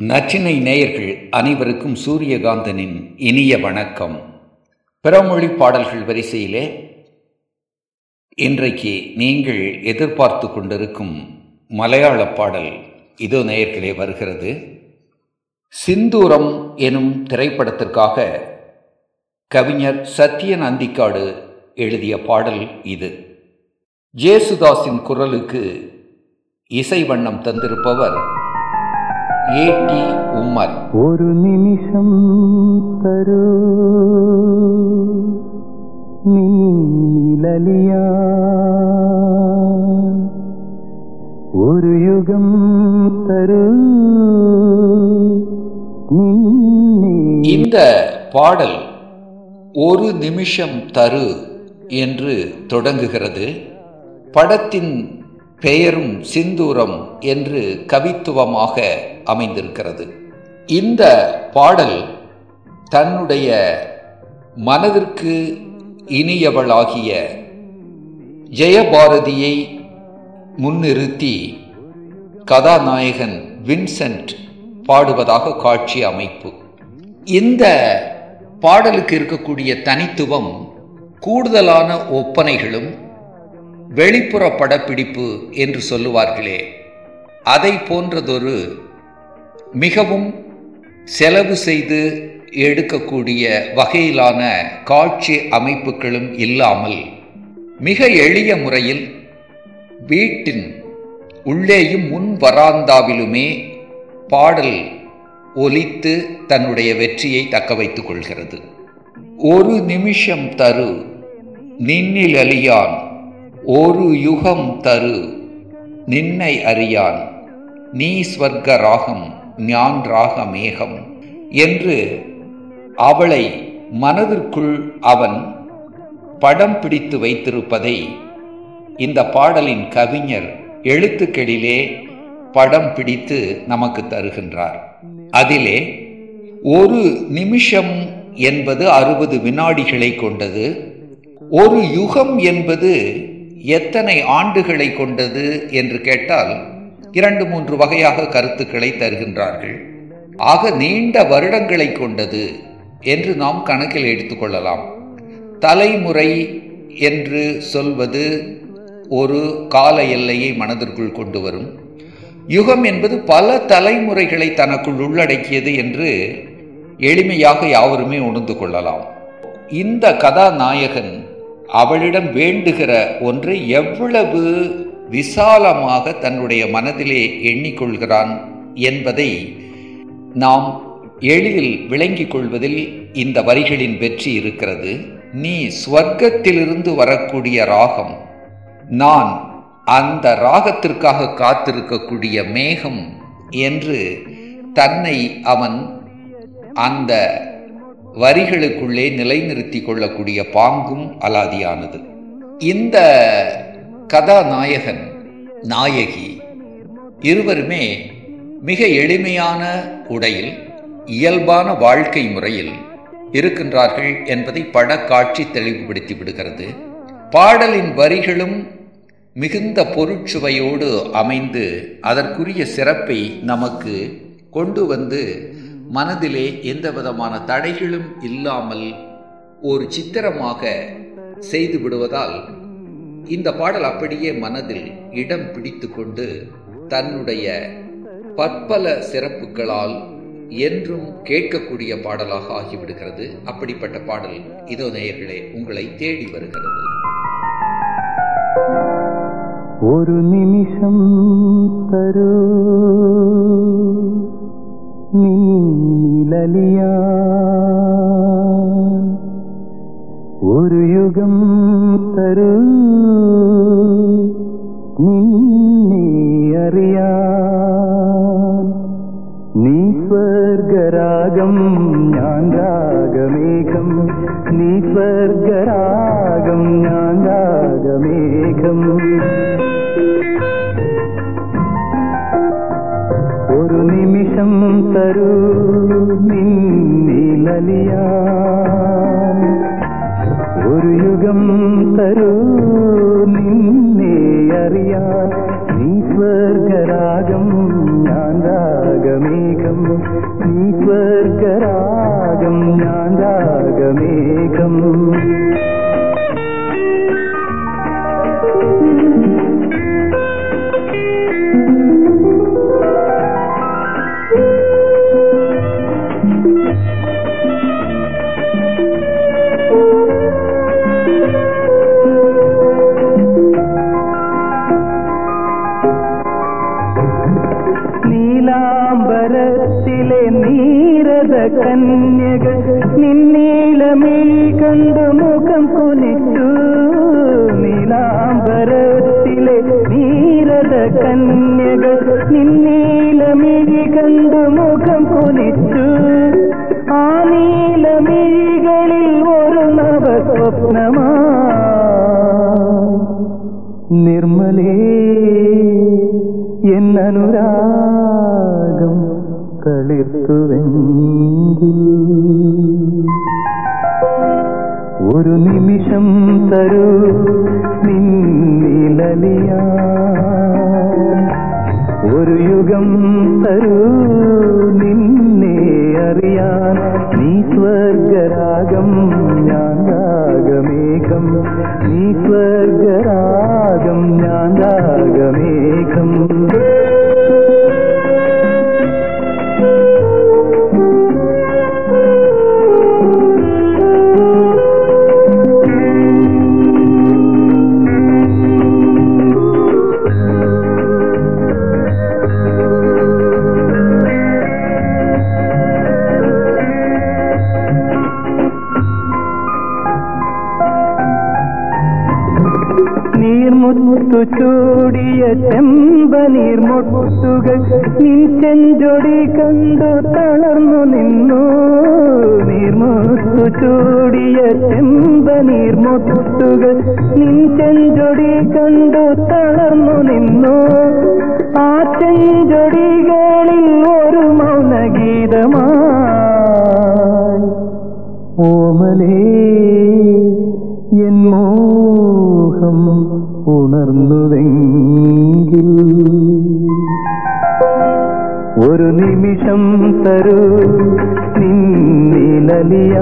நச்சினை நேயர்கள் அனைவருக்கும் சூரியகாந்தனின் இனிய வணக்கம். பிறமொழி பாடல்கள் வரிசையிலே இன்றைக்கு நீங்கள் எதிர்பார்த்து கொண்டிருக்கும் மலையாள பாடல் இதோ நேயர்களே வருகிறது. சிந்தூரம் எனும் திரைப்படத்திற்காக கவிஞர் சத்யன் அந்திக்காடு எழுதிய பாடல் இது. ஜேசுதாஸின் குரலுக்கு இசை வண்ணம் தந்திருப்பவர் ஏடி உம்மர் ஒரு நிமிஷம் தரு. நீலலியா. ஒரு யுகம் தரு. இந்த பாடல் ஒரு நிமிஷம் தரு என்று தொடங்குகிறது. படத்தின் பெயரும் சிந்தூரம் என்று கவித்துவமாக அமைந்திருக்கிறது. இந்த பாடல் தன்னுடைய மனதிற்கு இனியவளாகிய ஜெயபாரதியை முன்னிறுத்தி கதாநாயகன் வின்சென்ட் பாடுவதாக காட்சி அமைப்பு. இந்த பாடலுக்கு இருக்கக்கூடிய தனித்துவம் கூடுதலான ஒப்பனைகளும் வெளிப்புற படப்பிடிப்பு என்று சொல்லுவார்களே அதை போன்றதொரு மிகவும் செலவு செய்து எடுக்கக்கூடிய வகையிலான காட்சி அமைப்புகளும் இல்லாமல் மிக எளிய முறையில் வீட்டின் உள்ளேயும் முன் வராந்தாவிலுமே பாடல் ஒலித்து தன்னுடைய வெற்றியை தக்க வைத்துக் கொள்கிறது. ஒரு நிமிஷம் தரு நின்னில் அலியான் ஒரு யுகம் தரு நின்னை அறியான். நீ ஸ்வர்க ராகம் ஞான் ராக மேகம் என்று அவளை மனதிற்குள் அவன் படம் பிடித்து வைத்திருப்பதை இந்த பாடலின் கவிஞர் எழுத்துக்களிலே படம் பிடித்து நமக்கு தருகின்றார். அதிலே ஒரு நிமிஷம் என்பது அறுபது வினாடிகளை கொண்டது ஒரு யுகம் என்பது எத்தனை ஆண்டுகளை கொண்டது என்று கேட்டால் இரண்டு மூன்று வகையாக கருத்துக்களை தருகின்றார்கள். ஆக நீண்ட வருடங்களை கொண்டது என்று நாம் கணக்கில் எடுத்துக்கொள்ளலாம் தலைமுறை என்று சொல்வது ஒரு கால எல்லையை மனதிற்குள் கொண்டு வரும். யுகம் என்பது பல தலைமுறைகளை தனக்குள் உள்ளடக்கியது என்று எளிமையாக யாவருமே உணர்ந்து கொள்ளலாம். இந்த கதாநாயகன் அவளிடம் வேண்டுகிற ஒன்றை எவ்வளவு விசாலமாக தன்னுடைய மனதிலே எண்ணிக்கொள்கிறான் என்பதை நாம் எளிதில் விளங்கிக் கொள்வதில் இந்த வரிகளின் வெற்றி இருக்கிறது. நீ ஸ்வர்க்கத்திலிருந்து வரக்கூடிய ராகம் நான் அந்த ராகத்திற்காக காத்திருக்கக்கூடிய மேகம் என்று தன்னை அவன் அந்த வரிகளுக்குள்ளே நிலைநிறுத்தி கொள்ளக்கூடிய பாங்கும் அலாதியானது. இந்த கதாநாயகன் நாயகி இருவருமே மிக எளிமையான உடையில் இயல்பான வாழ்க்கை முறையில் இருக்கின்றார்கள் என்பதை படக்காட்சி தெளிவுபடுத்தி விடுகிறது. பாடலின் வரிகளும் மிகுந்த பொருட்சுவையோடு அமைந்து அதற்குரிய சிறப்பை நமக்கு கொண்டு வந்து மனதிலே எந்த விதமான தடைகளும் இல்லாமல் ஒரு சித்திரமாக செய்து விடுவதால் இந்த பாடல் அப்படியே மனதில் இடம் பிடித்து கொண்டு தன்னுடைய பற்பல சிறப்புகளால் என்றும் கேட்கக்கூடிய பாடலாக ஆகிவிடுகிறது. அப்படிப்பட்ட பாடல் இதோ நேயர்களே உங்களை தேடி வருகிறது. ஒரு நிமிஷம் தரு നിന്നിലലിയ ഒരു യുഗം തരൂ. നിന്നെ അറിയാൻ നീ സ്വർഗരാഗം ഞാൻ രാഗമേഘം. നീ സ്വർഗരാഗം ഒരു നിമിഷം തരൂ നിന്നിലലിയാൻ. ഒരു യുഗം തരൂ നിന്നെ അറിയാൻ. നീ സ്വർഗരാഗം ഞാൻ രാഗമേഘം. നീ സ്വർഗരാഗം ഞാൻ രാഗമേഘം. നീലാംബരത്തിലെ നീരത കന്യകൾ നിന്നീലമേ കണ്ടു മുഖം കുനിച്ചു നീലാംബരത്തിലെ നീരത കന്യകൾ നിന്നീലമേ കണ്ടു മുഖം കുനിച്ചു ആ നീലമിഴികളിൽ ഒരു നവ സ്വപ്നമാ നിർമ്മലേ. എന്നനുരാഗം തളിർത്തുവെങ്കിൽ ഒരു നിമിഷം തരൂ നിന്നിലലിയ. ഒരു യുഗം തരൂ மேகம் നീർമുത്തു ചൂടിയ ചെമ്പനീർമുട്ടുകൾ നിൻ ചെഞ്ചൊടി കണ്ടു തളർന്നു നിന്നു. നീർമുത്തു ചൂടിയ ചെമ്പനീർമുട്ടുകൾ നിൻ ചെഞ്ചൊടി കണ്ടു തളർന്നു നിന്നു. ആ ചെഞ്ചൊടികളിൽ ഒരു മൗനഗീതമാ. ഓമലേ ഉണർന്നുവെങ്കിൽ ഒരു നിമിഷം തരൂ നിന്നിലലിയ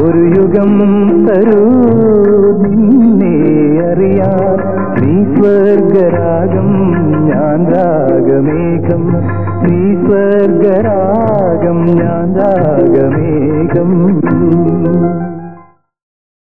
ഒരു യുഗം തരൂ